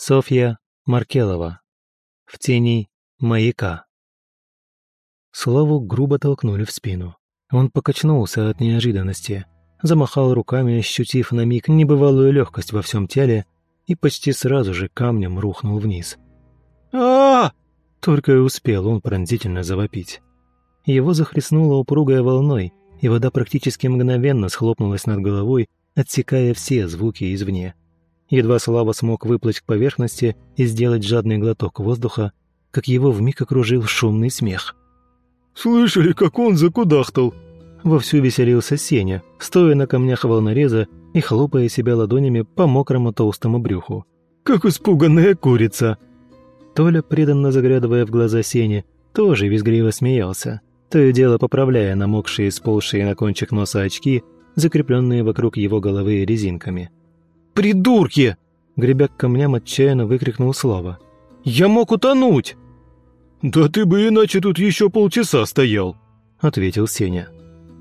Софья Маркелова. В тени маяка. Славу грубо толкнули в спину. Он покачнулся от неожиданности, замахал руками, ощутив на миг небывалую легкость во всем теле и почти сразу же камнем рухнул вниз. а, Только и успел он пронзительно завопить. Его захлестнуло упругой волной, и вода практически мгновенно схлопнулась над головой, отсекая все звуки извне. Едва Слава смог выплыть к поверхности и сделать жадный глоток воздуха, как его вмиг окружил шумный смех. «Слышали, как он закудахтал?» Вовсю веселился Сеня, стоя на камнях волнореза и хлопая себя ладонями по мокрому толстому брюху. «Как испуганная курица!» Толя, преданно заглядывая в глаза Сени, тоже визгливо смеялся, то и дело поправляя намокшие, сползшие на кончик носа очки, закрепленные вокруг его головы резинками. «Придурки!» Гребя к камням, отчаянно выкрикнул Слава. «Я мог утонуть!» «Да ты бы иначе тут еще полчаса стоял!» Ответил Сеня.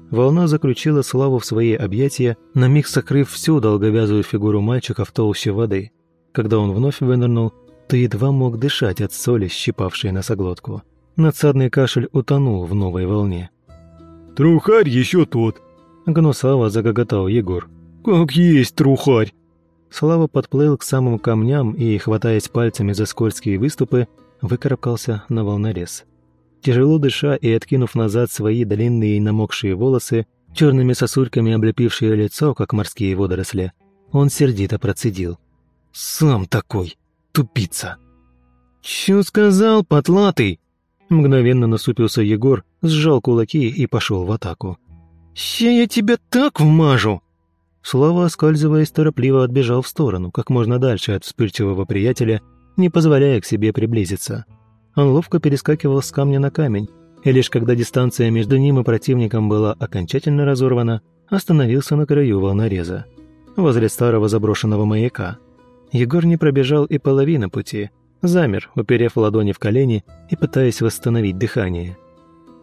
Волна заключила Славу в свои объятия, на миг сокрыв всю долговязую фигуру мальчика в толще воды. Когда он вновь вынырнул, то едва мог дышать от соли, щипавшей носоглотку. Надсадный кашель утонул в новой волне. «Трухарь еще тот!» Гнусаво загоготал Егор. «Как есть трухарь!» Слава подплыл к самым камням и, хватаясь пальцами за скользкие выступы, выкарабкался на волнорез. Тяжело дыша и откинув назад свои длинные намокшие волосы, черными сосульками облепившие лицо, как морские водоросли, он сердито процедил. «Сам такой, тупица!» «Чё сказал, потлатый?» Мгновенно насупился Егор, сжал кулаки и пошел в атаку. «Ща я тебя так вмажу!» Слава, оскальзываясь, торопливо отбежал в сторону, как можно дальше от вспыльчивого приятеля, не позволяя к себе приблизиться. Он ловко перескакивал с камня на камень, и лишь когда дистанция между ним и противником была окончательно разорвана, остановился на краю волнореза, возле старого заброшенного маяка. Егор не пробежал и половины пути, замер, уперев ладони в колени и пытаясь восстановить дыхание.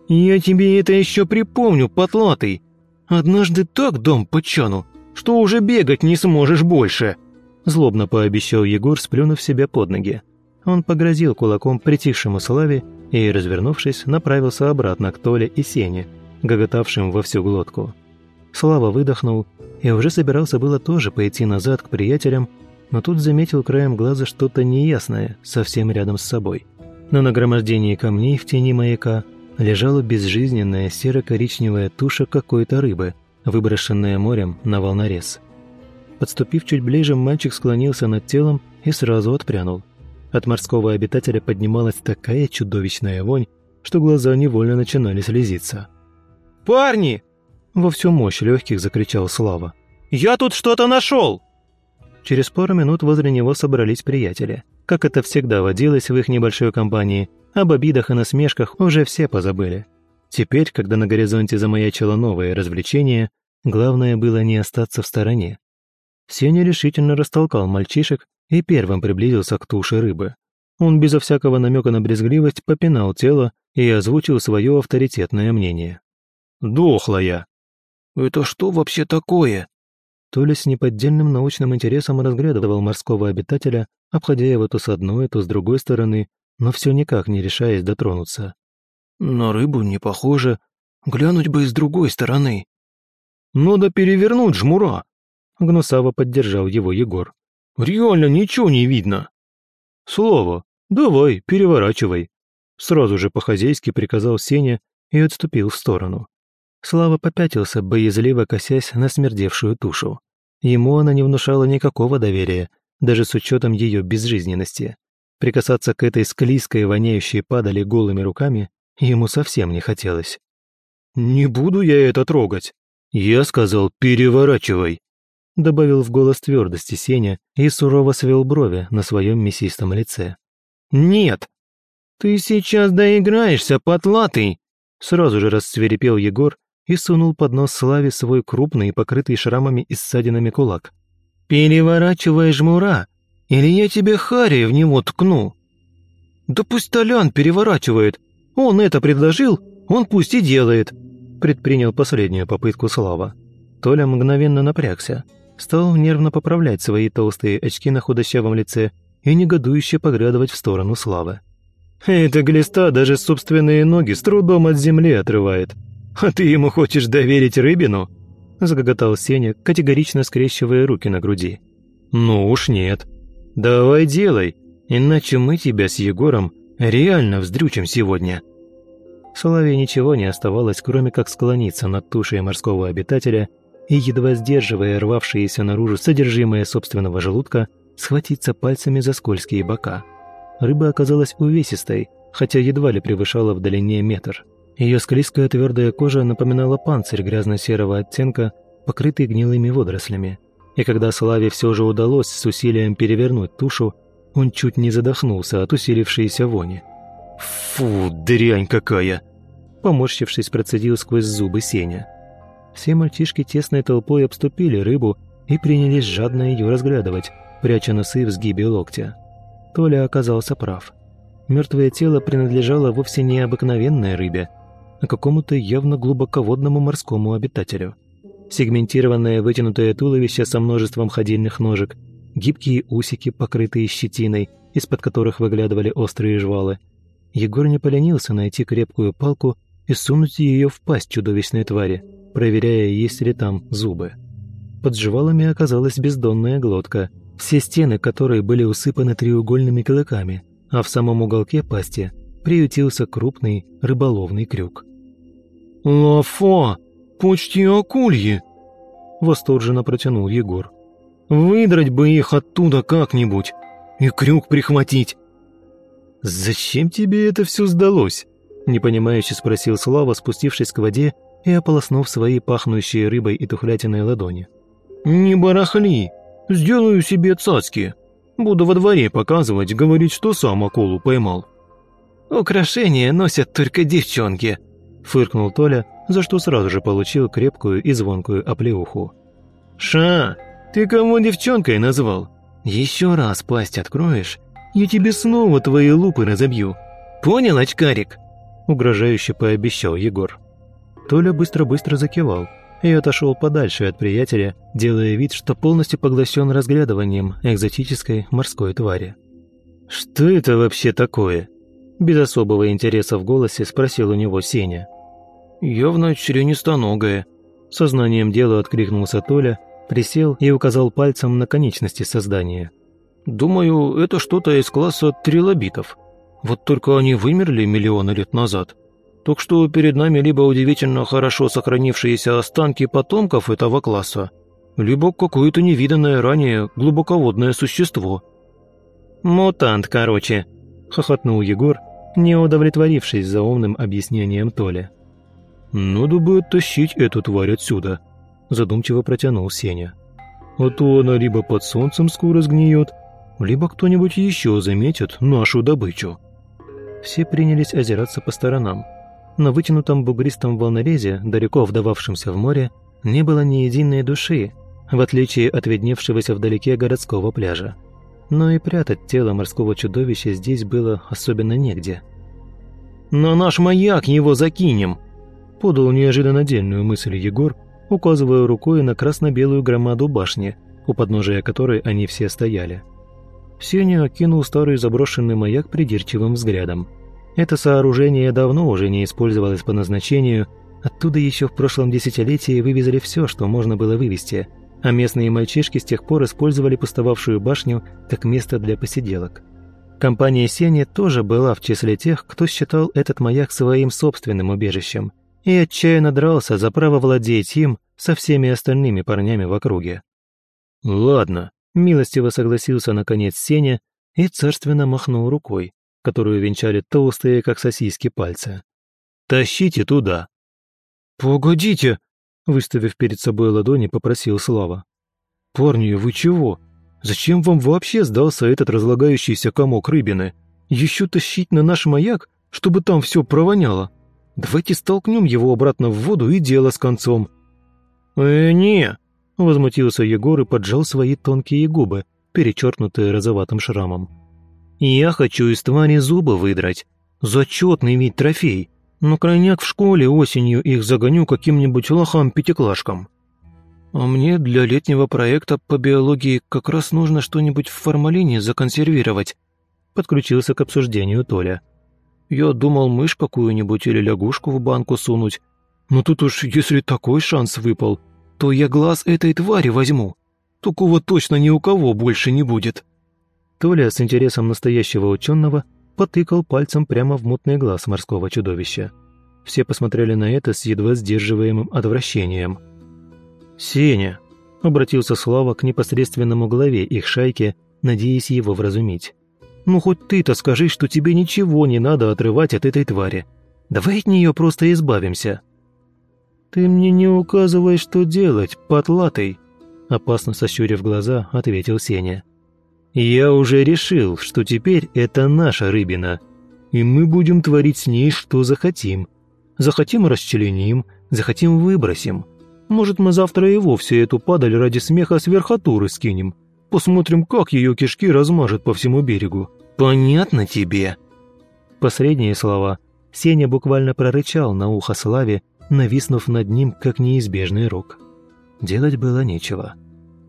«Я тебе это еще припомню, потлатый! Однажды так дом почану, что уже бегать не сможешь больше!» Злобно пообещал Егор, сплюнув себя под ноги. Он погрозил кулаком притихшему Славе и, развернувшись, направился обратно к Толе и Сене, гоготавшим во всю глотку. Слава выдохнул и уже собирался было тоже пойти назад к приятелям, но тут заметил краем глаза что-то неясное совсем рядом с собой. На нагромождении камней в тени маяка лежала безжизненная серо-коричневая туша какой-то рыбы – выброшенное морем на волнорез. Подступив чуть ближе, мальчик склонился над телом и сразу отпрянул. От морского обитателя поднималась такая чудовищная вонь, что глаза невольно начинали слезиться. «Парни!» – во всю мощь легких закричал Слава. «Я тут что-то нашел!» Через пару минут возле него собрались приятели. Как это всегда водилось в их небольшой компании, об обидах и насмешках уже все позабыли. Теперь, когда на горизонте замаячило новое развлечение, главное было не остаться в стороне. Сеня решительно растолкал мальчишек и первым приблизился к туше рыбы. Он безо всякого намека на брезгливость попинал тело и озвучил свое авторитетное мнение. «Дохлая!» «Это что вообще такое?» Толя с неподдельным научным интересом разглядывал морского обитателя, обходя его то с одной, то с другой стороны, но все никак не решаясь дотронуться. На рыбу не похоже. Глянуть бы с другой стороны. «Надо перевернуть жмура!» Гнусаво поддержал его Егор. «Реально ничего не видно!» «Слово, давай, переворачивай!» Сразу же по-хозяйски приказал Сеня и отступил в сторону. Слава попятился, боязливо косясь на смердевшую тушу. Ему она не внушала никакого доверия, даже с учетом ее безжизненности. Прикасаться к этой склизкой, воняющей падали голыми руками Ему совсем не хотелось. «Не буду я это трогать!» «Я сказал, переворачивай!» Добавил в голос твердости Сеня и сурово свел брови на своем мясистом лице. «Нет! Ты сейчас доиграешься, потлатый!» Сразу же рассверепел Егор и сунул под нос Славе свой крупный, покрытый шрамами и ссадинами кулак. «Переворачивай жмура, или я тебе хари в него ткну!» «Да пусть Толян переворачивает, он это предложил, он пусть и делает», предпринял последнюю попытку Слава. Толя мгновенно напрягся, стал нервно поправлять свои толстые очки на худощавом лице и негодующе поглядывать в сторону Славы. «Эта глиста даже собственные ноги с трудом от земли отрывает. А ты ему хочешь доверить рыбину?» Загоготал Сеня, категорично скрещивая руки на груди. «Ну уж нет. Давай делай, иначе мы тебя с Егором реально вздрючим сегодня». Соловей ничего не оставалось, кроме как склониться над тушей морского обитателя и, едва сдерживая рвавшиеся наружу содержимое собственного желудка, схватиться пальцами за скользкие бока. Рыба оказалась увесистой, хотя едва ли превышала в длине метр. Ее склизкая твердая кожа напоминала панцирь грязно-серого оттенка, покрытый гнилыми водорослями. И когда Славе все же удалось с усилием перевернуть тушу, он чуть не задохнулся от усилившейся вони. «Фу, дрянь какая!» Поморщившись, процедил сквозь зубы Сеня. Все мальчишки тесной толпой обступили рыбу и принялись жадно ее разглядывать, пряча носы в сгибе локтя. Толя оказался прав. Мертвое тело принадлежало вовсе не обыкновенной рыбе, а какому-то явно глубоководному морскому обитателю. Сегментированное вытянутое туловище со множеством ходильных ножек, гибкие усики, покрытые щетиной, из-под которых выглядывали острые жвалы – Егор не поленился найти крепкую палку и сунуть ее в пасть чудовищной твари, проверяя, есть ли там зубы. Под жвалами оказалась бездонная глотка, все стены которой были усыпаны треугольными клыками, а в самом уголке пасти приютился крупный рыболовный крюк. «Лафа! Почти акульи!» – восторженно протянул Егор. «Выдрать бы их оттуда как-нибудь и крюк прихватить!» «Зачем тебе это все сдалось?» – непонимающе спросил Слава, спустившись к воде и ополоснув свои пахнущие рыбой и тухлятиной ладони. «Не барахли! Сделаю себе цацки. Буду во дворе показывать, говорить, что сам акулу поймал». «Украшения носят только девчонки», – фыркнул Толя, за что сразу же получил крепкую и звонкую оплеуху. «Ша, ты кого девчонкой назвал? Еще раз пасть откроешь, я тебе снова твои лупы разобью. Понял, очкарик?» Угрожающе пообещал Егор. Толя быстро-быстро закивал и отошел подальше от приятеля, делая вид, что полностью поглощен разглядыванием экзотической морской твари. «Что это вообще такое?» Без особого интереса в голосе спросил у него Сеня. «Явно членистоногое», — сознанием дела откликнулся Толя, присел и указал пальцем на конечности создания — Думаю, это что-то из класса трилобитов. Вот только они вымерли миллионы лет назад. Так что перед нами либо удивительно хорошо сохранившиеся останки потомков этого класса, либо какое-то невиданное ранее глубоководное существо. «Мутант, короче», — хохотнул Егор, не удовлетворившись заумным объяснением Толи. «Надо бы оттащить эту тварь отсюда», — задумчиво протянул Сеня. «А то она либо под солнцем скоро сгниет, либо кто-нибудь еще заметит нашу добычу. Все принялись озираться по сторонам. На вытянутом бугристом волнорезе, далеко вдававшемся в море, не было ни единой души, в отличие от видневшегося вдалеке городского пляжа. Но и прятать тело морского чудовища здесь было особенно негде. «На наш маяк его закинем!» – подал неожиданно дельную мысль Егор, указывая рукой на красно-белую громаду башни, у подножия которой они все стояли – Сеня окинул старый заброшенный маяк придирчивым взглядом. Это сооружение давно уже не использовалось по назначению, оттуда еще в прошлом десятилетии вывезли все, что можно было вывести, а местные мальчишки с тех пор использовали пустовавшую башню как место для посиделок. Компания Сени тоже была в числе тех, кто считал этот маяк своим собственным убежищем и отчаянно дрался за право владеть им со всеми остальными парнями в округе. «Ладно», Милостиво согласился наконец Сеня и царственно махнул рукой, которую венчали толстые, как сосиски, пальцы. «Тащите туда!» «Погодите!» – выставив перед собой ладони, попросил Слава. «Парни, вы чего? Зачем вам вообще сдался этот разлагающийся комок рыбины? Еще тащить на наш маяк, чтобы там все провоняло? Давайте столкнем его обратно в воду и дело с концом». «Э, не!» Возмутился Егор и поджал свои тонкие губы, перечеркнутые розоватым шрамом. «Я хочу из твари зубы выдрать. Зачетный ведь трофей. Но крайняк в школе осенью их загоню каким-нибудь лохам-пятиклашкам». «А мне для летнего проекта по биологии как раз нужно что-нибудь в формалине законсервировать», подключился к обсуждению Толя. «Я думал мышь какую-нибудь или лягушку в банку сунуть. Но тут уж если такой шанс выпал, то я глаз этой твари возьму. Такого точно ни у кого больше не будет». Толя с интересом настоящего ученого потыкал пальцем прямо в мутный глаз морского чудовища. Все посмотрели на это с едва сдерживаемым отвращением. «Сеня!» – обратился Слава к непосредственному главе их шайки, надеясь его вразумить. «Ну хоть ты-то скажи, что тебе ничего не надо отрывать от этой твари. Давай от нее просто избавимся». «Ты мне не указывай, что делать, потлатый!» Опасно сощурив глаза, ответил Сеня. «Я уже решил, что теперь это наша рыбина, и мы будем творить с ней, что захотим. Захотим – расчленим, захотим – выбросим. Может, мы завтра и вовсе эту падаль ради смеха с верхотуры скинем. Посмотрим, как ее кишки размажет по всему берегу. Понятно тебе?» Последние слова Сеня буквально прорычал на ухо Славе, нависнув над ним, как неизбежный рок. Делать было нечего.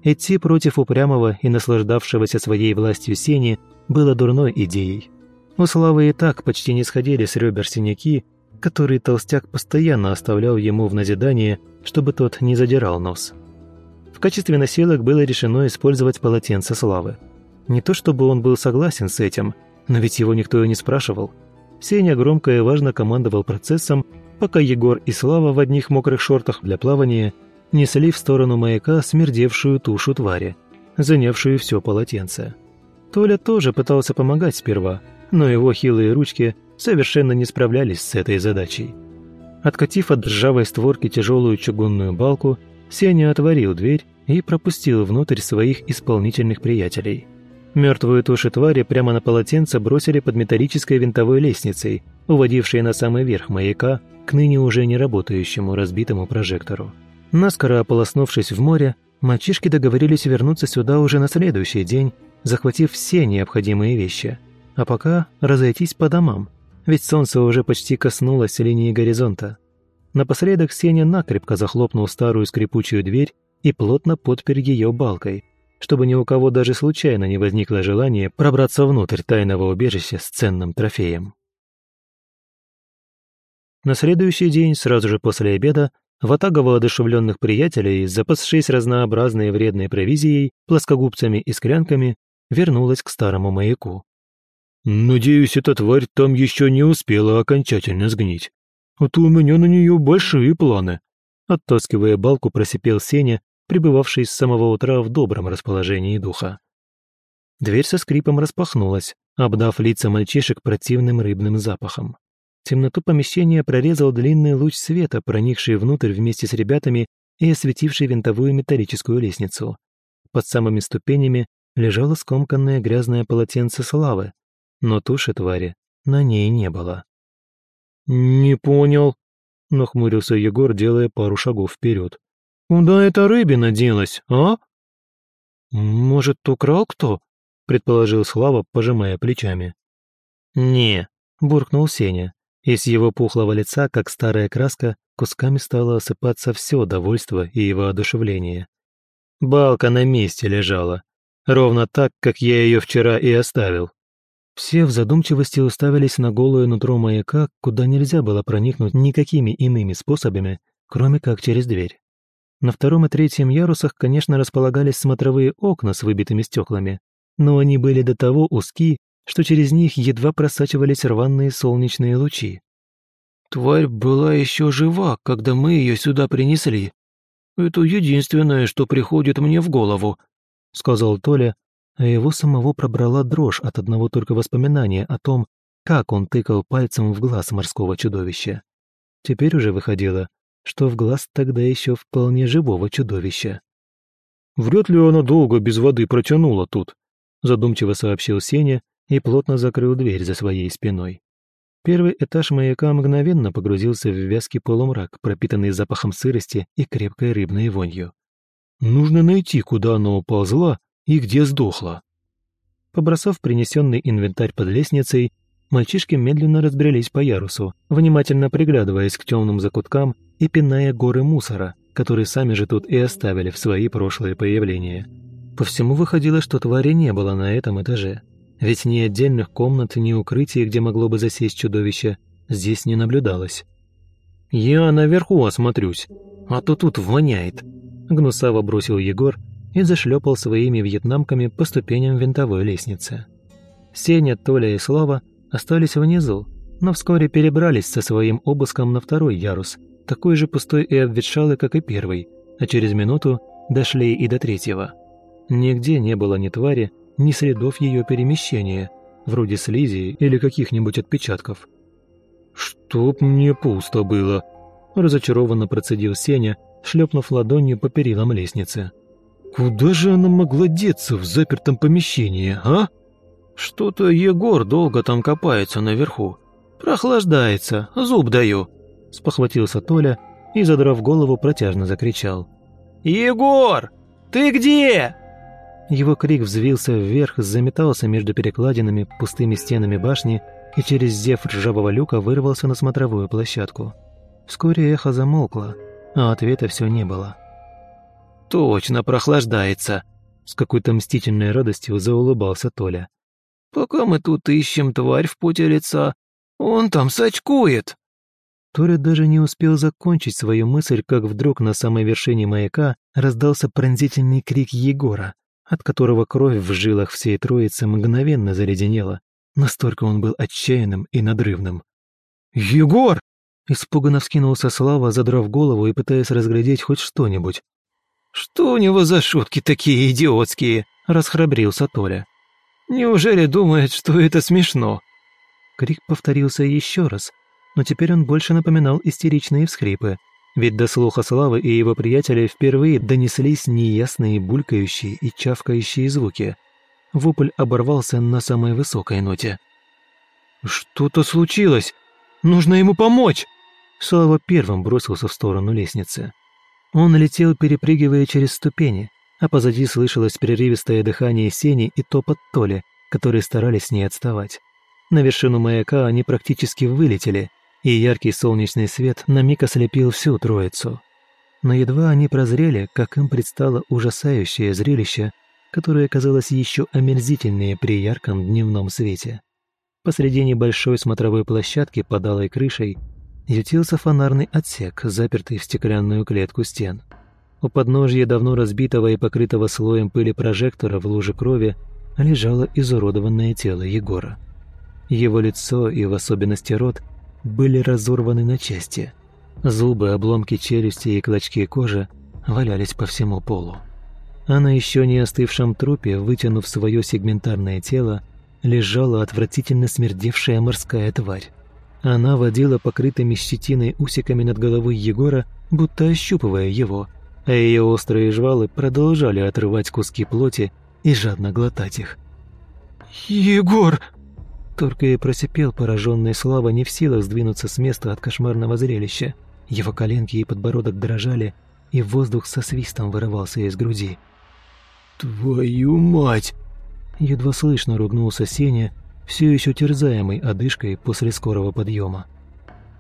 Идти против упрямого и наслаждавшегося своей властью Сени было дурной идеей. У Славы и так почти не сходили с ребер синяки, которые толстяк постоянно оставлял ему в назидание, чтобы тот не задирал нос. В качестве носилок было решено использовать полотенце Славы. Не то чтобы он был согласен с этим, но ведь его никто и не спрашивал. Сеня громко и важно командовал процессом, пока Егор и Слава в одних мокрых шортах для плавания – несли в сторону маяка смердевшую тушу твари, занявшую все полотенце. Толя тоже пытался помогать сперва, но его хилые ручки совершенно не справлялись с этой задачей. Откатив от ржавой створки тяжелую чугунную балку, Сеня отворил дверь и пропустил внутрь своих исполнительных приятелей. Мертвую тушу твари прямо на полотенце бросили под металлической винтовой лестницей, уводившей на самый верх маяка к ныне уже не работающему разбитому прожектору. Наскоро ополоснувшись в море, мальчишки договорились вернуться сюда уже на следующий день, захватив все необходимые вещи. А пока разойтись по домам, ведь солнце уже почти коснулось линии горизонта. Напоследок Сеня накрепко захлопнул старую скрипучую дверь и плотно подпер ее балкой, чтобы ни у кого даже случайно не возникло желания пробраться внутрь тайного убежища с ценным трофеем. На следующий день, сразу же после обеда, Ватага воодушевленных приятелей, запасшись разнообразной вредной провизией, плоскогубцами и склянками, вернулась к старому маяку. «Надеюсь, эта тварь там еще не успела окончательно сгнить. А то у меня на нее большие планы», оттаскивая балку, просипел Сеня, пребывавший с самого утра в добром расположении духа. Дверь со скрипом распахнулась, обдав лица мальчишек противным рыбным запахом. Темноту помещения прорезал длинный луч света, проникший внутрь вместе с ребятами и осветивший винтовую металлическую лестницу. Под самыми ступенями лежало скомканное грязное полотенце славы, но туши твари на ней не было. «Не понял», — нахмурился Егор, делая пару шагов вперед. «Куда эта рыбина делась, а?» «Может, украл кто?» — предположил Слава, пожимая плечами. «Не», — буркнул Сеня. И с его пухлого лица, как старая краска, кусками стало осыпаться все довольство и воодушевление. Балка на месте лежала, ровно так, как я ее вчера и оставил. Все в задумчивости уставились на голое нутро маяка, куда нельзя было проникнуть никакими иными способами, кроме как через дверь. На втором и третьем ярусах, конечно, располагались смотровые окна с выбитыми стеклами, но они были до того узки, что через них едва просачивались рваные солнечные лучи. «Тварь была еще жива, когда мы ее сюда принесли. Это единственное, что приходит мне в голову», — сказал Толя, а его самого пробрала дрожь от одного только воспоминания о том, как он тыкал пальцем в глаз морского чудовища. Теперь уже выходило, что в глаз тогда еще вполне живого чудовища. «Вряд ли она долго без воды протянула тут», задумчиво сообщил Сеня и плотно закрыл дверь за своей спиной. Первый этаж маяка мгновенно погрузился в вязкий полумрак, пропитанный запахом сырости и крепкой рыбной вонью. «Нужно найти, куда она уползла и где сдохла». Побросав принесенный инвентарь под лестницей, мальчишки медленно разбрелись по ярусу, внимательно приглядываясь к темным закуткам и пиная горы мусора, которые сами же тут и оставили в свои прошлые появления. По всему выходило, что твари не было на этом этаже. Ведь ни отдельных комнат, ни укрытий, где могло бы засесть чудовище, здесь не наблюдалось. «Я наверху осмотрюсь, а то тут воняет», — гнусаво бросил Егор и зашлепал своими вьетнамками по ступеням винтовой лестницы. Сеня, Толя и Слава остались внизу, но вскоре перебрались со своим обыском на второй ярус, такой же пустой и обветшалый, как и первый, а через минуту дошли и до третьего. Нигде не было ни твари, ни следов ее перемещения, вроде слизи или каких-нибудь отпечатков. «Чтоб мне пусто было!» – разочарованно процедил Сеня, шлепнув ладонью по перилам лестницы. «Куда же она могла деться в запертом помещении, а?» «Что-то Егор долго там копается наверху. Прохлаждается, зуб даю!» – спохватился Толя и, задрав голову, протяжно закричал. «Егор! Ты где?» Его крик взвился вверх, заметался между перекладинами, пустыми стенами башни и через зев ржавого люка вырвался на смотровую площадку. Вскоре эхо замолкло, а ответа все не было. «Точно прохлаждается!» С какой-то мстительной радостью заулыбался Толя. «Пока мы тут ищем тварь в пути лица, он там сачкует!» Толя даже не успел закончить свою мысль, как вдруг на самой вершине маяка раздался пронзительный крик Егора, от которого кровь в жилах всей троицы мгновенно заледенела. Настолько он был отчаянным и надрывным. «Егор!» Испуганно вскинулся Слава, задрав голову и пытаясь разглядеть хоть что-нибудь. «Что у него за шутки такие идиотские?» – расхрабрился Толя. «Неужели думает, что это смешно?» Крик повторился еще раз, но теперь он больше напоминал истеричные всхрипы, ведь до слуха Славы и его приятеля впервые донеслись неясные булькающие и чавкающие звуки. Вопль оборвался на самой высокой ноте. «Что-то случилось! Нужно ему помочь!» Слава первым бросился в сторону лестницы. Он летел, перепрыгивая через ступени, а позади слышалось прерывистое дыхание Сени и топот Толи, которые старались не отставать. На вершину маяка они практически вылетели, и яркий солнечный свет на миг ослепил всю троицу. Но едва они прозрели, как им предстало ужасающее зрелище – которое казалось еще омерзительнее при ярком дневном свете. Посреди небольшой смотровой площадки под алой крышей ютился фонарный отсек, запертый в стеклянную клетку стен. У подножья давно разбитого и покрытого слоем пыли прожектора в луже крови лежало изуродованное тело Егора. Его лицо и в особенности рот были разорваны на части. Зубы, обломки челюсти и клочки кожи валялись по всему полу а на еще не остывшем трупе, вытянув свое сегментарное тело, лежала отвратительно смердевшая морская тварь. Она водила покрытыми щетиной усиками над головой Егора, будто ощупывая его, а ее острые жвалы продолжали отрывать куски плоти и жадно глотать их. «Егор!» Только и просипел пораженный Слава не в силах сдвинуться с места от кошмарного зрелища. Его коленки и подбородок дрожали, и воздух со свистом вырывался из груди. «Твою мать!» Едва слышно ругнулся Сеня, все еще терзаемый одышкой после скорого подъема.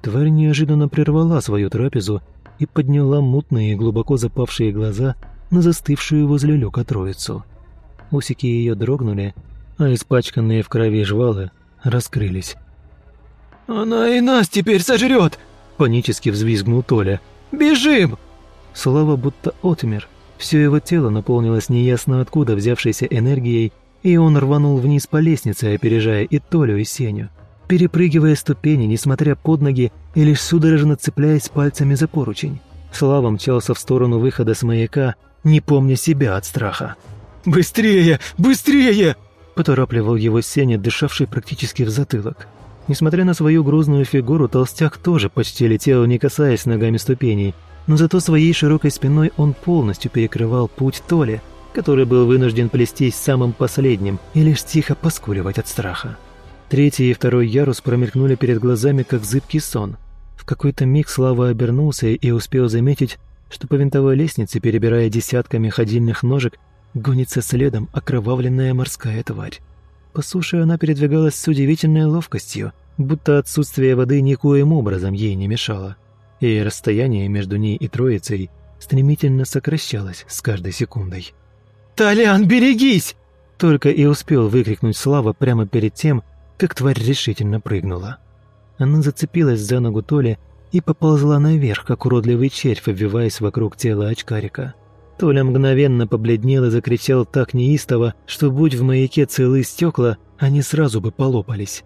Тварь неожиданно прервала свою трапезу и подняла мутные глубоко запавшие глаза на застывшую возле люка троицу. Усики ее дрогнули, а испачканные в крови жвалы раскрылись. «Она и нас теперь сожрет!» – панически взвизгнул Толя. «Бежим!» Слава будто отмер, все его тело наполнилось неясно откуда взявшейся энергией, и он рванул вниз по лестнице, опережая и Толю, и Сеню. Перепрыгивая ступени, несмотря под ноги и лишь судорожно цепляясь пальцами за поручень. Слава мчался в сторону выхода с маяка, не помня себя от страха. «Быстрее! Быстрее!» – поторапливал его Сеня, дышавший практически в затылок. Несмотря на свою грузную фигуру, толстяк тоже почти летел, не касаясь ногами ступеней, но зато своей широкой спиной он полностью перекрывал путь Толи, который был вынужден плестись самым последним и лишь тихо поскуливать от страха. Третий и второй ярус промелькнули перед глазами, как зыбкий сон. В какой-то миг Слава обернулся и успел заметить, что по винтовой лестнице, перебирая десятками ходильных ножек, гонится следом окровавленная морская тварь. По суше она передвигалась с удивительной ловкостью, будто отсутствие воды никоим образом ей не мешало и расстояние между ней и троицей стремительно сокращалась с каждой секундой. «Толян, берегись!» Только и успел выкрикнуть Слава прямо перед тем, как тварь решительно прыгнула. Она зацепилась за ногу Толи и поползла наверх, как уродливый червь, обвиваясь вокруг тела очкарика. Толя мгновенно побледнел и закричал так неистово, что будь в маяке целые стекла, они сразу бы полопались.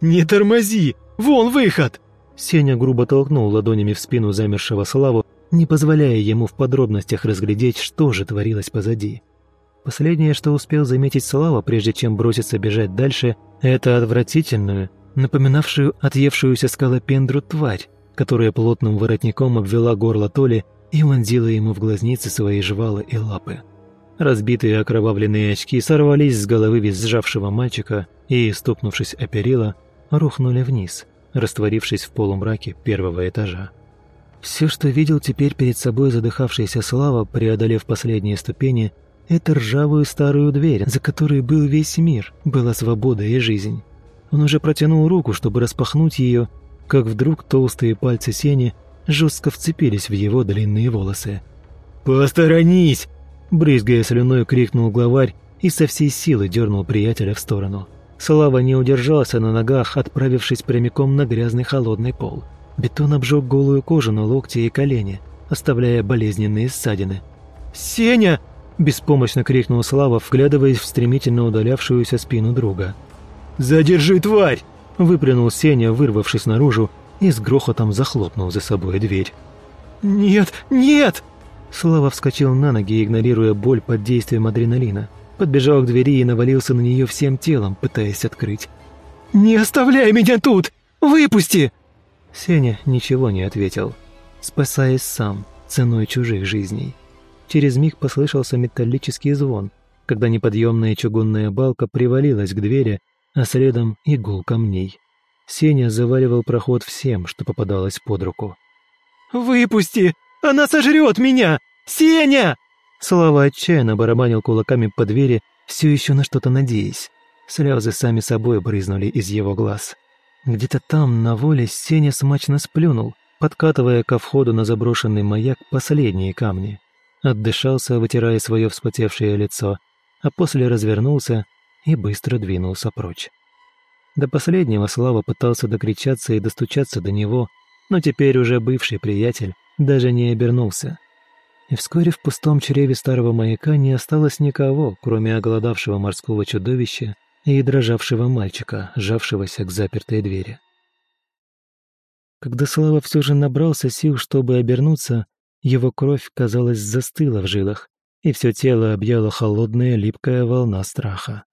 «Не тормози! Вон выход!» Сеня грубо толкнул ладонями в спину замершего Славу, не позволяя ему в подробностях разглядеть, что же творилось позади. Последнее, что успел заметить Слава, прежде чем броситься бежать дальше, это отвратительную, напоминавшую отъевшуюся скалопендру тварь, которая плотным воротником обвела горло Толи и вонзила ему в глазницы свои жвалы и лапы. Разбитые окровавленные очки сорвались с головы визжавшего мальчика и, стукнувшись о перила, рухнули вниз, растворившись в полумраке первого этажа. Все, что видел теперь перед собой задыхавшийся Слава, преодолев последние ступени – это ржавую старую дверь, за которой был весь мир, была свобода и жизнь. Он уже протянул руку, чтобы распахнуть ее, как вдруг толстые пальцы Сени жестко вцепились в его длинные волосы. «Посторонись!» Брызгая слюной, крикнул главарь и со всей силы дернул приятеля в сторону. Слава не удержался на ногах, отправившись прямиком на грязный холодный пол. Бетон обжег голую кожу на локте и колене, оставляя болезненные ссадины. «Сеня!» Беспомощно крикнул Слава, вглядываясь в стремительно удалявшуюся спину друга. «Задержи, тварь!» Выплюнул Сеня, вырвавшись наружу, и с грохотом захлопнул за собой дверь. «Нет, нет!» Слава вскочил на ноги, игнорируя боль под действием адреналина. Подбежал к двери и навалился на нее всем телом, пытаясь открыть. «Не оставляй меня тут! Выпусти!» Сеня ничего не ответил, спасаясь сам ценой чужих жизней. Через миг послышался металлический звон, когда неподъемная чугунная балка привалилась к двери, а следом и гул камней. Сеня заваливал проход всем, что попадалось под руку. «Выпусти! Она сожрет меня! Сеня!» Слава отчаянно барабанил кулаками по двери, все еще на что-то надеясь. Слезы сами собой брызнули из его глаз. Где-то там, на воле, Сеня смачно сплюнул, подкатывая ко входу на заброшенный маяк последние камни отдышался, вытирая свое вспотевшее лицо, а после развернулся и быстро двинулся прочь. До последнего Слава пытался докричаться и достучаться до него, но теперь уже бывший приятель даже не обернулся. И вскоре в пустом чреве старого маяка не осталось никого, кроме оголодавшего морского чудовища и дрожавшего мальчика, сжавшегося к запертой двери. Когда Слава все же набрался сил, чтобы обернуться, его кровь, казалось, застыла в жилах, и все тело объяла холодная липкая волна страха.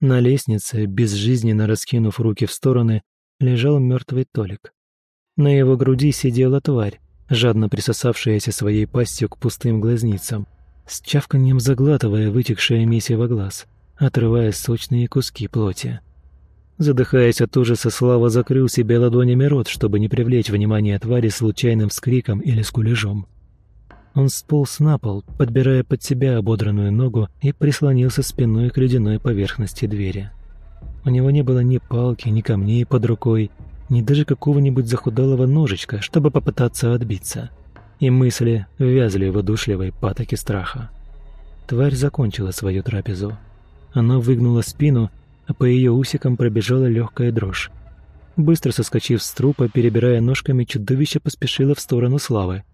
На лестнице, безжизненно раскинув руки в стороны, лежал мертвый Толик. На его груди сидела тварь, жадно присосавшаяся своей пастью к пустым глазницам, с чавканьем заглатывая вытекшее месиво глаз, отрывая сочные куски плоти. Задыхаясь от ужаса, Слава закрыл себе ладонями рот, чтобы не привлечь внимание твари случайным вскриком или скулежом. Он сполз на пол, подбирая под себя ободранную ногу и прислонился спиной к ледяной поверхности двери. У него не было ни палки, ни камней под рукой, ни даже какого-нибудь захудалого ножичка, чтобы попытаться отбиться. И мысли вязли в удушливой патоке страха. Тварь закончила свою трапезу. Она выгнула спину, а по ее усикам пробежала легкая дрожь. Быстро соскочив с трупа, перебирая ножками, чудовище поспешило в сторону Славы –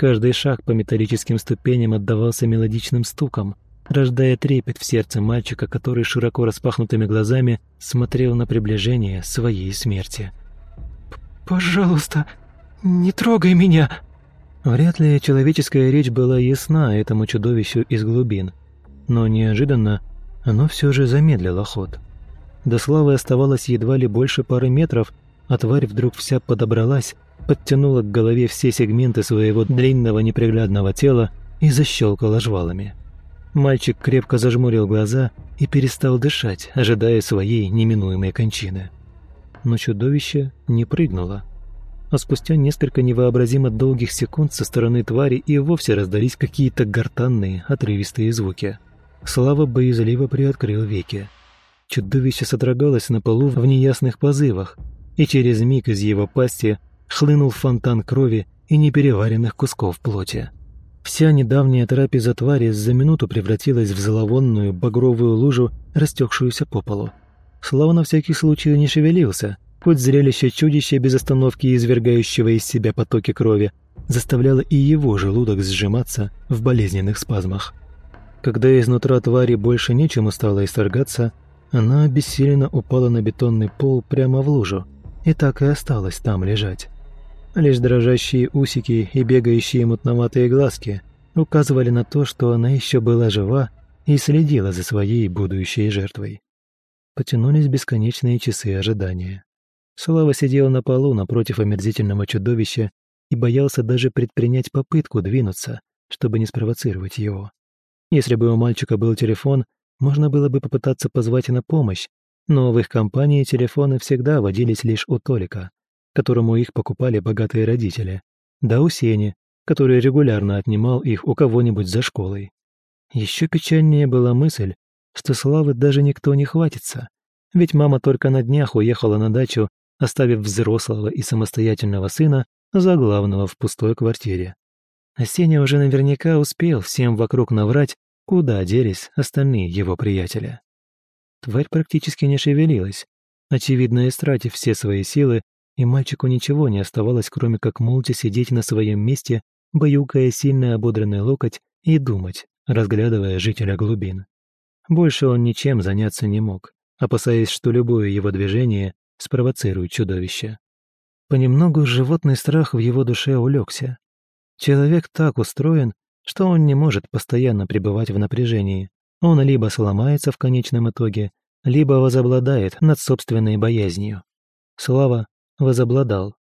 Каждый шаг по металлическим ступеням отдавался мелодичным стуком, рождая трепет в сердце мальчика, который широко распахнутыми глазами смотрел на приближение своей смерти. «Пожалуйста, не трогай меня!» Вряд ли человеческая речь была ясна этому чудовищу из глубин, но неожиданно оно все же замедлило ход. До славы оставалось едва ли больше пары метров, а тварь вдруг вся подобралась подтянула к голове все сегменты своего длинного неприглядного тела и защелкала жвалами. Мальчик крепко зажмурил глаза и перестал дышать, ожидая своей неминуемой кончины. Но чудовище не прыгнуло. А спустя несколько невообразимо долгих секунд со стороны твари и вовсе раздались какие-то гортанные, отрывистые звуки. Слава боязливо приоткрыл веки. Чудовище содрогалось на полу в неясных позывах, и через миг из его пасти хлынул фонтан крови и непереваренных кусков плоти. Вся недавняя трапеза твари за минуту превратилась в зловонную багровую лужу, растекшуюся по полу. Слава на всякий случай не шевелился, хоть зрелище чудища без остановки извергающего из себя потоки крови заставляло и его желудок сжиматься в болезненных спазмах. Когда изнутра твари больше нечему стало исторгаться, она обессиленно упала на бетонный пол прямо в лужу и так и осталась там лежать. Лишь дрожащие усики и бегающие мутноватые глазки указывали на то, что она еще была жива и следила за своей будущей жертвой. Потянулись бесконечные часы ожидания. Слава сидел на полу напротив омерзительного чудовища и боялся даже предпринять попытку двинуться, чтобы не спровоцировать его. Если бы у мальчика был телефон, можно было бы попытаться позвать на помощь, но в их компании телефоны всегда водились лишь у Толика, которому их покупали богатые родители, да у Сени, который регулярно отнимал их у кого-нибудь за школой. Еще печальнее была мысль, что Славы даже никто не хватится, ведь мама только на днях уехала на дачу, оставив взрослого и самостоятельного сына за главного в пустой квартире. А Сеня уже наверняка успел всем вокруг наврать, куда делись остальные его приятеля. Тварь практически не шевелилась, очевидно, истратив все свои силы, и мальчику ничего не оставалось, кроме как молча сидеть на своем месте, баюкая сильно ободранный локоть и думать, разглядывая жителя глубин. Больше он ничем заняться не мог, опасаясь, что любое его движение спровоцирует чудовище. Понемногу животный страх в его душе улегся. Человек так устроен, что он не может постоянно пребывать в напряжении. Он либо сломается в конечном итоге, либо возобладает над собственной боязнью. Слава возобладал.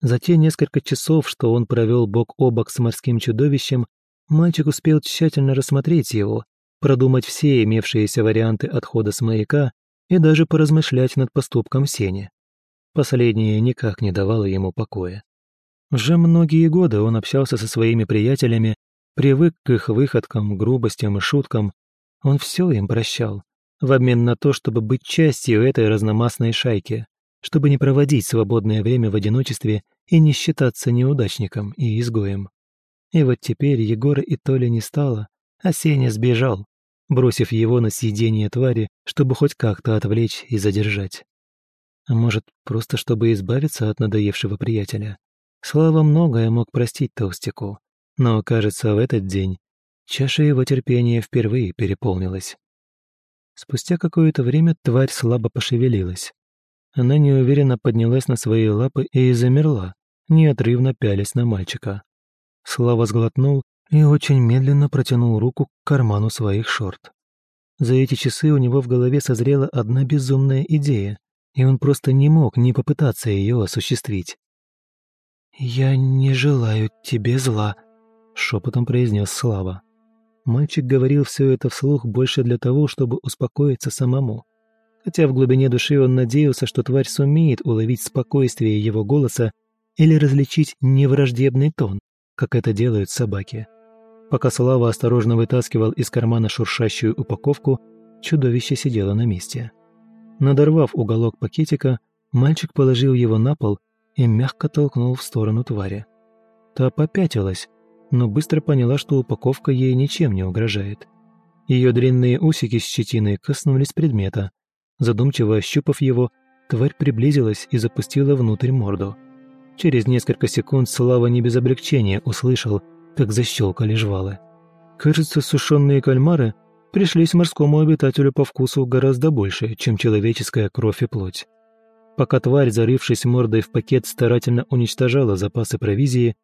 За те несколько часов, что он провел бок о бок с морским чудовищем, мальчик успел тщательно рассмотреть его, продумать все имевшиеся варианты отхода с маяка и даже поразмышлять над поступком Сени. Последнее никак не давало ему покоя. Уже многие годы он общался со своими приятелями, привык к их выходкам, грубостям и шуткам. Он все им прощал, в обмен на то, чтобы быть частью этой разномастной шайки, чтобы не проводить свободное время в одиночестве и не считаться неудачником и изгоем. И вот теперь Егора и Толя не стало, а Сеня сбежал, бросив его на съедение твари, чтобы хоть как-то отвлечь и задержать. А может, просто чтобы избавиться от надоевшего приятеля? Слава многое мог простить толстяку, но, кажется, в этот день чаша его терпения впервые переполнилась. Спустя какое-то время тварь слабо пошевелилась. Она неуверенно поднялась на свои лапы и замерла, неотрывно пялясь на мальчика. Слава сглотнул и очень медленно протянул руку к карману своих шорт. За эти часы у него в голове созрела одна безумная идея, и он просто не мог не попытаться ее осуществить. «Я не желаю тебе зла», — шепотом произнес Слава. Мальчик говорил все это вслух больше для того, чтобы успокоиться самому. Хотя в глубине души он надеялся, что тварь сумеет уловить спокойствие его голоса или различить невраждебный тон, как это делают собаки. Пока Слава осторожно вытаскивал из кармана шуршащую упаковку, чудовище сидело на месте. Надорвав уголок пакетика, мальчик положил его на пол и мягко толкнул в сторону твари. Та попятилась, но быстро поняла, что упаковка ей ничем не угрожает. Ее длинные усики с щетиной коснулись предмета. Задумчиво ощупав его, тварь приблизилась и запустила внутрь морду. Через несколько секунд Слава не без облегчения услышал, как защелкали жвалы. Кажется, сушеные кальмары пришлись морскому обитателю по вкусу гораздо больше, чем человеческая кровь и плоть. Пока тварь, зарывшись мордой в пакет, старательно уничтожала запасы провизии,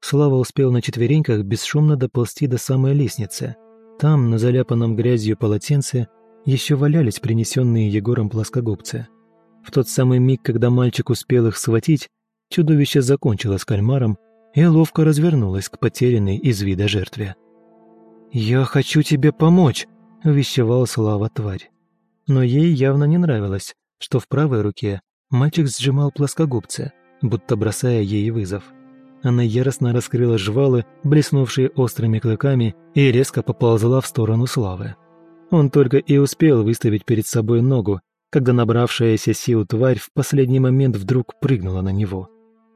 Слава успел на четвереньках бесшумно доползти до самой лестницы. Там, на заляпанном грязью полотенце, еще валялись принесенные Егором плоскогубцы. В тот самый миг, когда мальчик успел их схватить, чудовище закончило с кальмаром и ловко развернулось к потерянной из вида жертве. «Я хочу тебе помочь!» – увещевал Слава тварь. Но ей явно не нравилось, что в правой руке Мальчик сжимал плоскогубцы, будто бросая ей вызов. Она яростно раскрыла жвалы, блеснувшие острыми клыками, и резко поползла в сторону Славы. Он только и успел выставить перед собой ногу, когда набравшаяся сил тварь в последний момент вдруг прыгнула на него.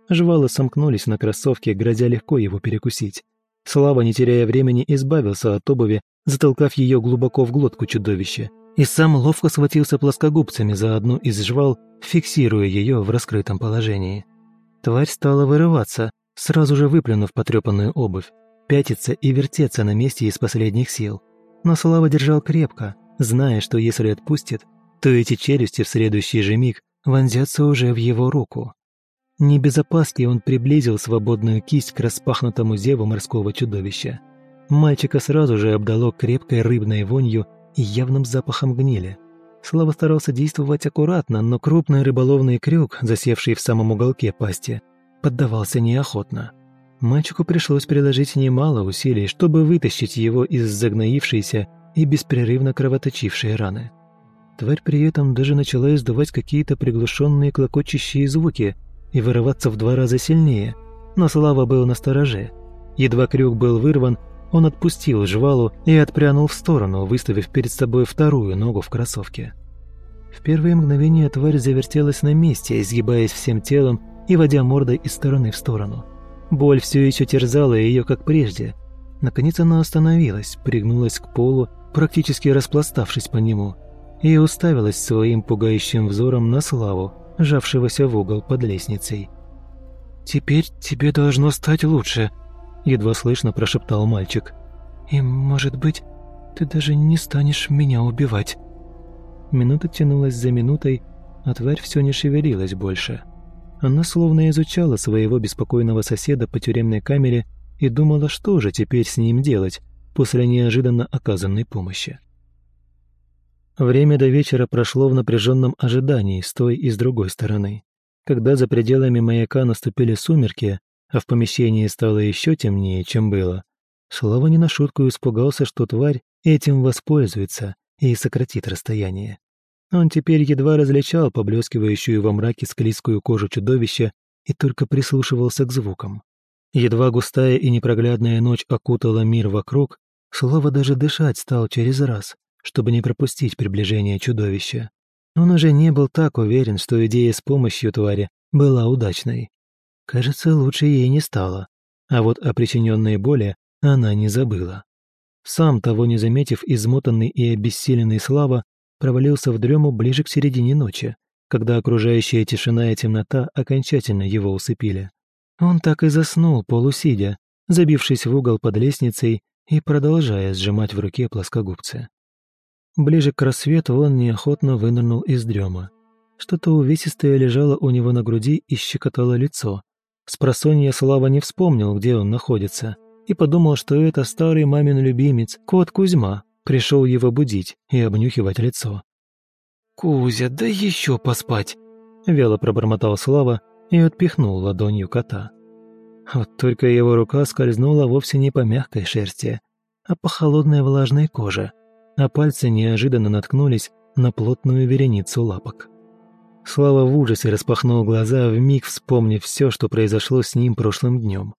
Жвалы сомкнулись на кроссовке, грозя легко его перекусить. Слава, не теряя времени, избавился от обуви, затолкав ее глубоко в глотку чудовища, и сам ловко схватился плоскогубцами за одну из жвал, фиксируя ее в раскрытом положении. Тварь стала вырываться, сразу же выплюнув потрепанную обувь, пятиться и вертеться на месте из последних сил. Но Слава держал крепко, зная, что если отпустит, то эти челюсти в следующий же миг вонзятся уже в его руку. Не без опаски он приблизил свободную кисть к распахнутому зеву морского чудовища. Мальчика сразу же обдало крепкой рыбной вонью и явным запахом гнили. Слава старался действовать аккуратно, но крупный рыболовный крюк, засевший в самом уголке пасти, поддавался неохотно. Мальчику пришлось приложить немало усилий, чтобы вытащить его из загноившейся и беспрерывно кровоточившей раны. Тварь при этом даже начала издавать какие-то приглушенные клокочущие звуки и вырываться в два раза сильнее, но Слава был на стороже. Едва крюк был вырван, он отпустил жвалу и отпрянул в сторону, выставив перед собой вторую ногу в кроссовке. В первые мгновения тварь завертелась на месте, изгибаясь всем телом и водя мордой из стороны в сторону. Боль все еще терзала ее, как прежде. Наконец она остановилась, пригнулась к полу, практически распластавшись по нему, и уставилась своим пугающим взором на Славу, жавшегося в угол под лестницей. «Теперь тебе должно стать лучше», едва слышно прошептал мальчик. «И, может быть, ты даже не станешь меня убивать». Минута тянулась за минутой, а тварь все не шевелилась больше. Она словно изучала своего беспокойного соседа по тюремной камере и думала, что же теперь с ним делать после неожиданно оказанной помощи. Время до вечера прошло в напряженном ожидании с той и с другой стороны. Когда за пределами маяка наступили сумерки, а в помещении стало еще темнее, чем было, Слава не на шутку испугался, что тварь этим воспользуется и сократит расстояние. Он теперь едва различал поблескивающую во мраке склизкую кожу чудовища и только прислушивался к звукам. Едва густая и непроглядная ночь окутала мир вокруг, Слава даже дышать стал через раз, чтобы не пропустить приближение чудовища. Он уже не был так уверен, что идея с помощью твари была удачной. Кажется, лучше ей не стало. А вот о причиненной боли она не забыла. Сам, того не заметив, измотанный и обессиленный Слава провалился в дрему ближе к середине ночи, когда окружающая тишина и темнота окончательно его усыпили. Он так и заснул, полусидя, забившись в угол под лестницей и продолжая сжимать в руке плоскогубцы. Ближе к рассвету он неохотно вынырнул из дрема. Что-то увесистое лежало у него на груди и щекотало лицо, Спросонья Слава не вспомнил, где он находится, и подумал, что это старый мамин любимец, кот Кузьма, пришел его будить и обнюхивать лицо. «Кузя, да еще поспать!» – вяло пробормотал Слава и отпихнул ладонью кота. Вот только его рука скользнула вовсе не по мягкой шерсти, а по холодной влажной коже, а пальцы неожиданно наткнулись на плотную вереницу лапок. Слава в ужасе распахнул глаза, вмиг вспомнив все, что произошло с ним прошлым днем.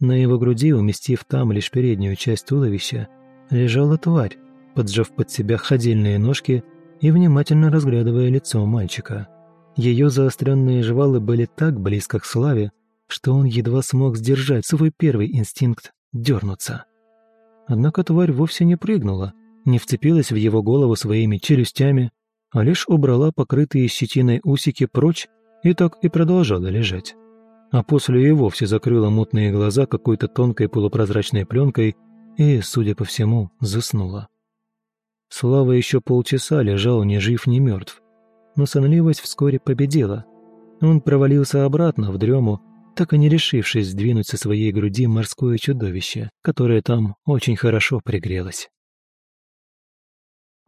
На его груди, уместив там лишь переднюю часть туловища, лежала тварь, поджав под себя ходильные ножки и внимательно разглядывая лицо мальчика. Ее заостренные жвалы были так близко к Славе, что он едва смог сдержать свой первый инстинкт – дернуться. Однако тварь вовсе не прыгнула, не вцепилась в его голову своими челюстями, а лишь убрала покрытые щетиной усики прочь и так и продолжала лежать. А после и вовсе закрыла мутные глаза какой-то тонкой полупрозрачной пленкой и, судя по всему, заснула. Слава еще полчаса лежал ни жив, ни мертв, но сонливость вскоре победила. Он провалился обратно в дрему, так и не решившись сдвинуть со своей груди морское чудовище, которое там очень хорошо пригрелось.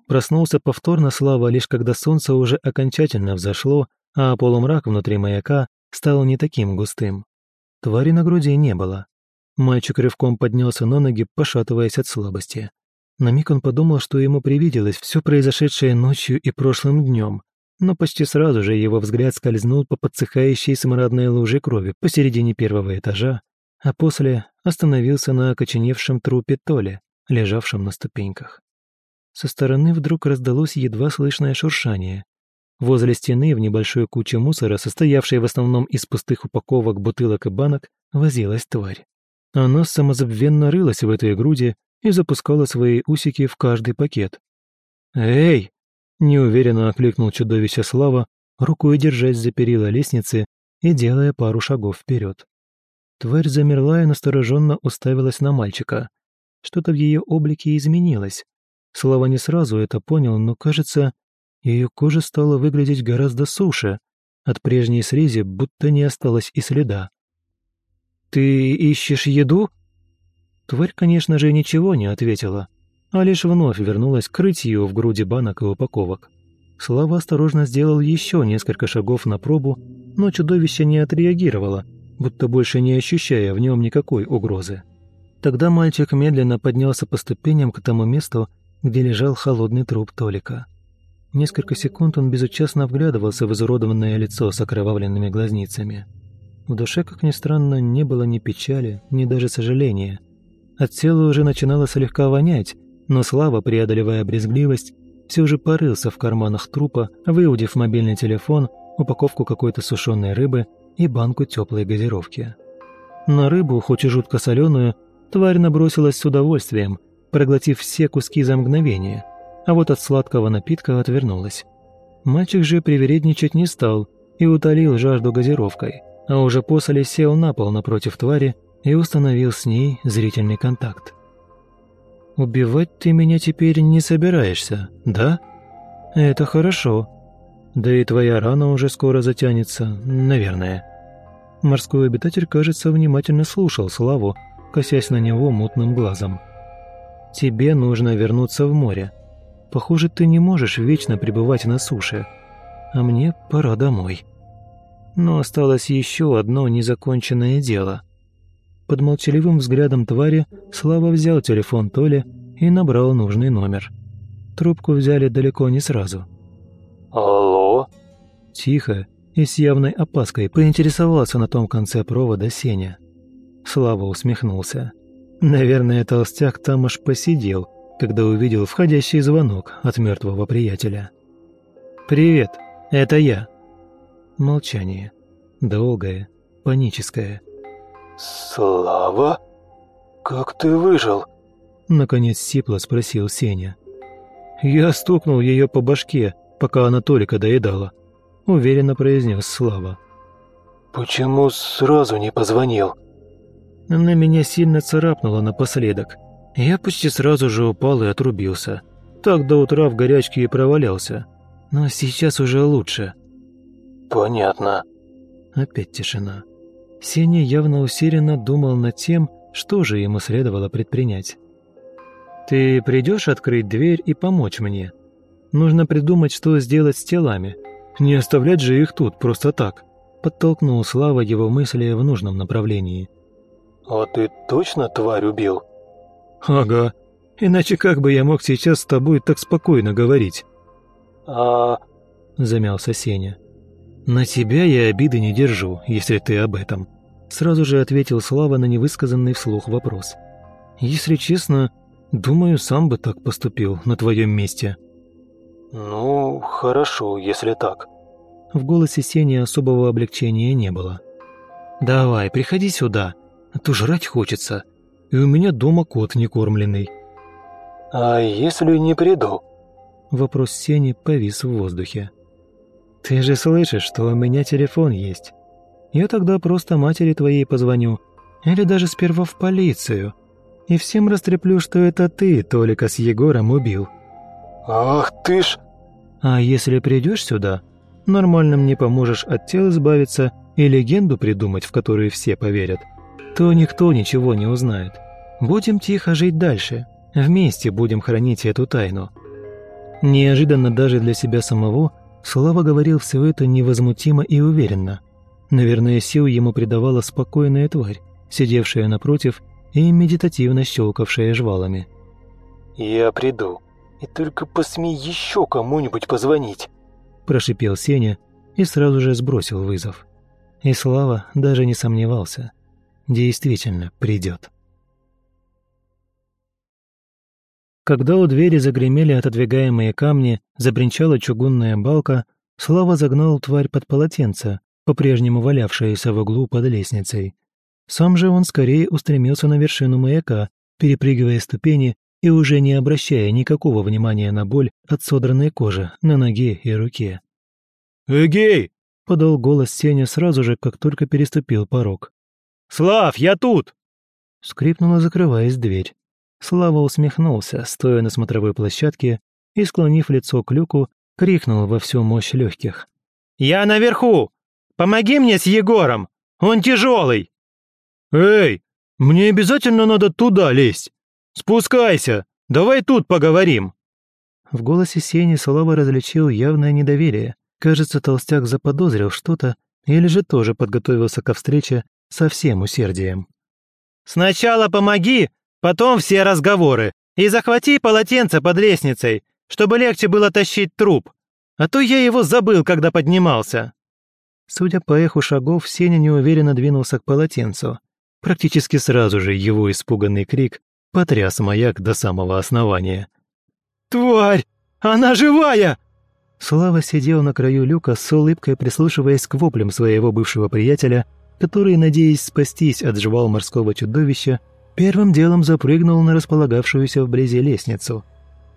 Проснулся повторно Слава лишь когда солнце уже окончательно взошло, а полумрак внутри маяка стал не таким густым. Твари на груди не было. Мальчик рывком поднялся на ноги, пошатываясь от слабости. На миг он подумал, что ему привиделось все произошедшее ночью и прошлым днем, но почти сразу же его взгляд скользнул по подсыхающей смрадной луже крови посередине первого этажа, а после остановился на окоченевшем трупе Толи, лежавшем на ступеньках. Со стороны вдруг раздалось едва слышное шуршание. Возле стены в небольшой куче мусора, состоявшей в основном из пустых упаковок, бутылок и банок, возилась тварь. Она самозабвенно рылась в этой груди и запускала свои усики в каждый пакет. «Эй!» – неуверенно окликнул чудовище Слава, рукой держась за перила лестницы и делая пару шагов вперед. Тварь замерла и настороженно уставилась на мальчика. Что-то в ее облике изменилось. Слава не сразу это понял, но, кажется, ее кожа стала выглядеть гораздо суше. От прежней срези будто не осталось и следа. «Ты ищешь еду?» Тварь, конечно же, ничего не ответила, а лишь вновь вернулась к рытью в груди банок и упаковок. Слава осторожно сделал еще несколько шагов на пробу, но чудовище не отреагировало, будто больше не ощущая в нем никакой угрозы. Тогда мальчик медленно поднялся по ступеням к тому месту, где лежал холодный труп Толика. Несколько секунд он безучастно вглядывался в изуродованное лицо с окровавленными глазницами. В душе, как ни странно, не было ни печали, ни даже сожаления. От тела уже начинало слегка вонять, но Слава, преодолевая брезгливость, все же порылся в карманах трупа, выудив мобильный телефон, упаковку какой-то сушеной рыбы и банку теплой газировки. На рыбу, хоть и жутко соленую, тварь набросилась с удовольствием, проглотив все куски за мгновение, а вот от сладкого напитка отвернулась. Мальчик же привередничать не стал и утолил жажду газировкой, а уже после сел на пол напротив твари и установил с ней зрительный контакт. «Убивать ты меня теперь не собираешься, да? Это хорошо. Да и твоя рана уже скоро затянется, наверное». Морской обитатель, кажется, внимательно слушал Славу, косясь на него мутным глазом. «Тебе нужно вернуться в море. Похоже, ты не можешь вечно пребывать на суше. А мне пора домой». Но осталось еще одно незаконченное дело. Под молчаливым взглядом твари Слава взял телефон Толи и набрал нужный номер. Трубку взяли далеко не сразу. «Алло?» Тихо и с явной опаской поинтересовался на том конце провода Сеня. Слава усмехнулся. Наверное, толстяк там аж посидел, когда увидел входящий звонок от мертвого приятеля. «Привет, это я». Молчание. Долгое, паническое. «Слава? Как ты выжил?» Наконец сипло спросил Сеня. «Я стукнул ее по башке, пока она Толика доедала», уверенно произнес Слава. «Почему сразу не позвонил?» На меня сильно царапнуло напоследок. Я почти сразу же упал и отрубился. Так до утра в горячке и провалялся. Но сейчас уже лучше. «Понятно». Опять тишина. Сеня явно усиленно думал над тем, что же ему следовало предпринять. «Ты придешь открыть дверь и помочь мне? Нужно придумать, что сделать с телами. Не оставлять же их тут просто так», – подтолкнул Слава его мысли в нужном направлении. «А ты точно тварь убил?» «Ага. Иначе как бы я мог сейчас с тобой так спокойно говорить?» «А...» – замялся Сеня. «На тебя я обиды не держу, если ты об этом», – сразу же ответил Слава на невысказанный вслух вопрос. «Если честно, думаю, сам бы так поступил на твоем месте». «Ну, хорошо, если так». В голосе Сени особого облегчения не было. «Давай, приходи сюда, а то жрать хочется, и у меня дома кот некормленный». «А если не приду?» Вопрос Сени повис в воздухе. «Ты же слышишь, что у меня телефон есть. Я тогда просто матери твоей позвоню, или даже сперва в полицию, и всем растреплю, что это ты Толика с Егором убил». «Ах ты ж...» «А если придешь сюда, нормально мне поможешь от тел избавиться и легенду придумать, в которую все поверят, то никто ничего не узнает. Будем тихо жить дальше, вместе будем хранить эту тайну». Неожиданно даже для себя самого – Слава говорил все это невозмутимо и уверенно. Наверное, сил ему придавала спокойная тварь, сидевшая напротив и медитативно щелкавшая жвалами. «Я приду, и только посмей еще кому-нибудь позвонить», прошипел Сеня и сразу же сбросил вызов. И Слава даже не сомневался. Действительно придет. Когда у двери загремели отодвигаемые камни, забринчала чугунная балка, Слава загнал тварь под полотенце, по-прежнему валявшееся в углу под лестницей. Сам же он скорее устремился на вершину маяка, перепрыгивая ступени и уже не обращая никакого внимания на боль от содранной кожи на ноге и руке. «Эгей!» — подал голос Сеня сразу же, как только переступил порог. «Слав, я тут!» Скрипнула, закрываясь дверь. Слава усмехнулся, стоя на смотровой площадке и, склонив лицо к люку, крикнул во всю мощь легких. «Я наверху! Помоги мне с Егором! Он тяжелый!» «Эй, мне обязательно надо туда лезть! Спускайся! Давай тут поговорим!» В голосе Сени Слава различил явное недоверие. Кажется, толстяк заподозрил что-то или же тоже подготовился ко встрече со всем усердием. «Сначала помоги, потом все разговоры, и захвати полотенце под лестницей, чтобы легче было тащить труп, а то я его забыл, когда поднимался». Судя по эху шагов, Сеня неуверенно двинулся к полотенцу. Практически сразу же его испуганный крик потряс маяк до самого основания. «Тварь! Она живая!» Слава сидел на краю люка с улыбкой, прислушиваясь к воплям своего бывшего приятеля, который, надеясь спастись от жвал морского чудовища, первым делом запрыгнул на располагавшуюся вблизи лестницу.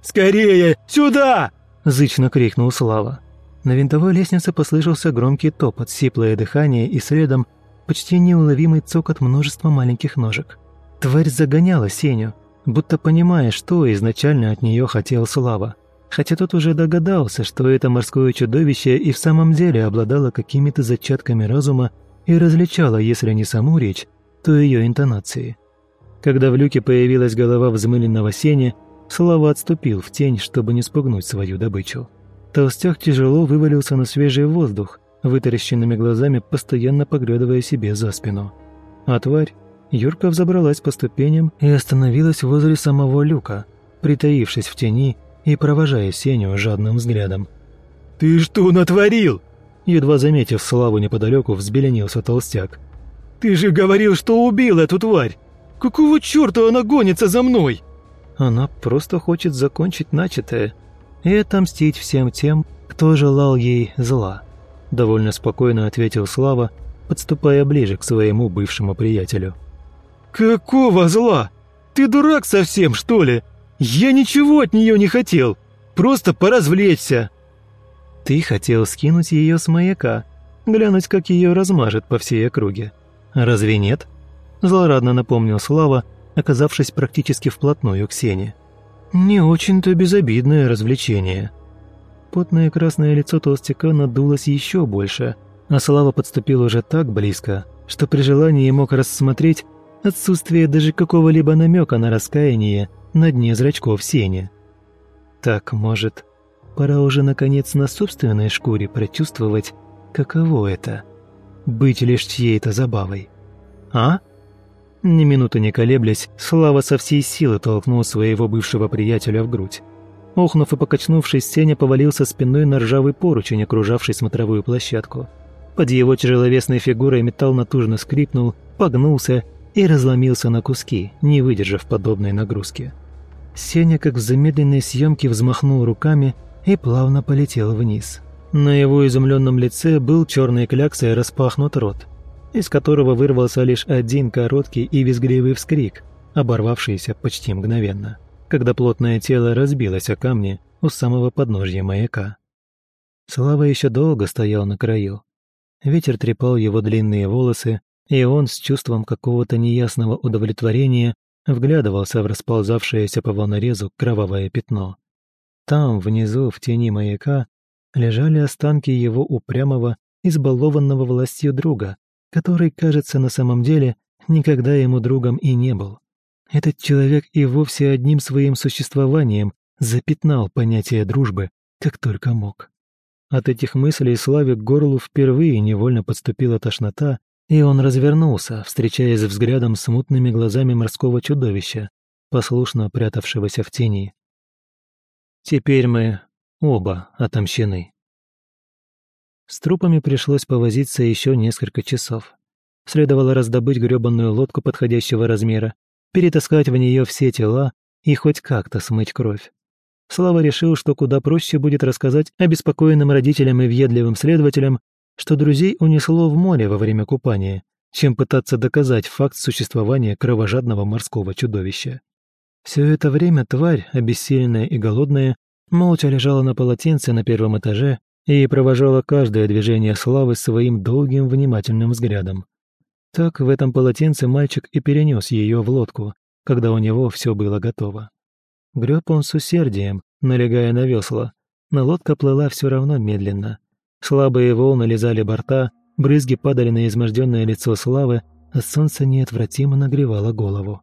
«Скорее! Сюда!» – зычно крикнул Слава. На винтовой лестнице послышался громкий топот, сиплое дыхание и следом почти неуловимый цокот множества маленьких ножек. Тварь загоняла Сеню, будто понимая, что изначально от нее хотел Слава. Хотя тот уже догадался, что это морское чудовище и в самом деле обладало какими-то зачатками разума и различало, если не саму речь, то ее интонации. Когда в люке появилась голова взмыленного Сени, Слава отступил в тень, чтобы не спугнуть свою добычу. Толстяк тяжело вывалился на свежий воздух, вытаращенными глазами постоянно поглядывая себе за спину. А тварь Юрка взобралась по ступеням и остановилась возле самого люка, притаившись в тени и провожая Сеню жадным взглядом. «Ты что натворил?» Едва заметив Славу неподалеку, взбеленился толстяк. «Ты же говорил, что убил эту тварь! Какого черта она гонится за мной?» Она просто хочет закончить начатое и отомстить всем тем, кто желал ей зла», – довольно спокойно ответил Слава, подступая ближе к своему бывшему приятелю. «Какого зла? Ты дурак совсем, что ли? Я ничего от нее не хотел, просто поразвлечься». «Ты хотел скинуть ее с маяка, глянуть, как ее размажет по всей округе. Разве нет?» – злорадно напомнил Слава, оказавшись практически вплотную к Сене. «Не очень-то безобидное развлечение». Потное красное лицо толстяка надулось еще больше, а Слава подступил уже так близко, что при желании мог рассмотреть отсутствие даже какого-либо намека на раскаяние на дне зрачков Сене. Так, может, пора уже наконец на собственной шкуре прочувствовать, каково это – быть лишь чьей-то забавой. А? Ни минуты не колеблясь, Слава со всей силы толкнул своего бывшего приятеля в грудь. Охнув и покачнувшись, Сеня повалился спиной на ржавый поручень, окружавший смотровую площадку. Под его тяжеловесной фигурой металл натужно скрипнул, погнулся и разломился на куски, не выдержав подобной нагрузки. Сеня, как в замедленной съемке, взмахнул руками и плавно полетел вниз. На его изумленном лице был черной кляксой распахнут рот, из которого вырвался лишь один короткий и визгливый вскрик, оборвавшийся почти мгновенно, когда плотное тело разбилось о камни у самого подножья маяка. Слава еще долго стоял на краю. Ветер трепал его длинные волосы, и он с чувством какого-то неясного удовлетворения вглядывался в расползавшееся по волнорезу кровавое пятно. Там, внизу, в тени маяка, лежали останки его упрямого, избалованного властью друга, который, кажется, на самом деле никогда ему другом и не был. Этот человек и вовсе одним своим существованием запятнал понятие дружбы, как только мог. От этих мыслей Славе горлу впервые невольно подступила тошнота, и он развернулся, встречаясь взглядом с мутными глазами морского чудовища, послушно прятавшегося в тени. Теперь мы оба отомщены. С трупами пришлось повозиться еще несколько часов. Следовало раздобыть грёбаную лодку подходящего размера, перетаскать в нее все тела и хоть как-то смыть кровь. Слава решил, что куда проще будет рассказать обеспокоенным родителям и въедливым следователям, что друзей унесло в море во время купания, чем пытаться доказать факт существования кровожадного морского чудовища. Все это время тварь, обессиленная и голодная, молча лежала на полотенце на первом этаже и провожала каждое движение Славы своим долгим внимательным взглядом. Так в этом полотенце мальчик и перенес ее в лодку, когда у него все было готово. Греб он с усердием, налегая на весла, но лодка плыла все равно медленно. Слабые волны лизали борта, брызги падали на изможденное лицо Славы, а солнце неотвратимо нагревало голову.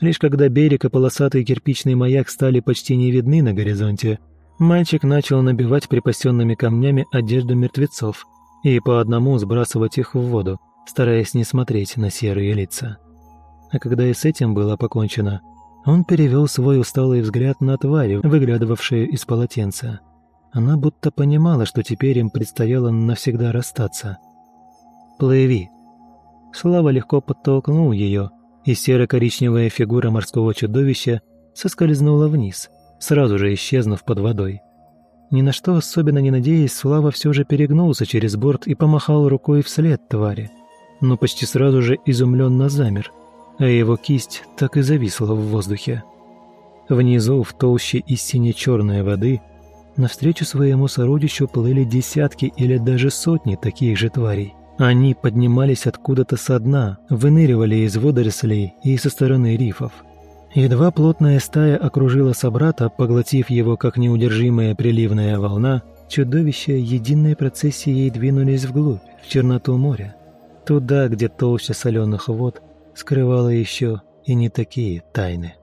Лишь когда берег и полосатый кирпичный маяк стали почти не видны на горизонте, мальчик начал набивать припасенными камнями одежду мертвецов и по одному сбрасывать их в воду, стараясь не смотреть на серые лица. А когда и с этим было покончено, он перевел свой усталый взгляд на тварь, выглядывавшую из полотенца. Она будто понимала, что теперь им предстояло навсегда расстаться. «Плыви!» Слава легко подтолкнул ее, и серо-коричневая фигура морского чудовища соскользнула вниз, сразу же исчезнув под водой. Ни на что особенно не надеясь, Слава все же перегнулся через борт и помахал рукой вслед твари, но почти сразу же изумленно замер, а его кисть так и зависла в воздухе. Внизу, в толще из сине-черной воды, навстречу своему сородичу плыли десятки или даже сотни таких же тварей. Они поднимались откуда-то со дна, выныривали из водорослей и со стороны рифов. Едва плотная стая окружила собрата, поглотив его как неудержимая приливная волна, чудовища единой процессией двинулись вглубь, в черноту моря. Туда, где толща соленых вод скрывала еще и не такие тайны.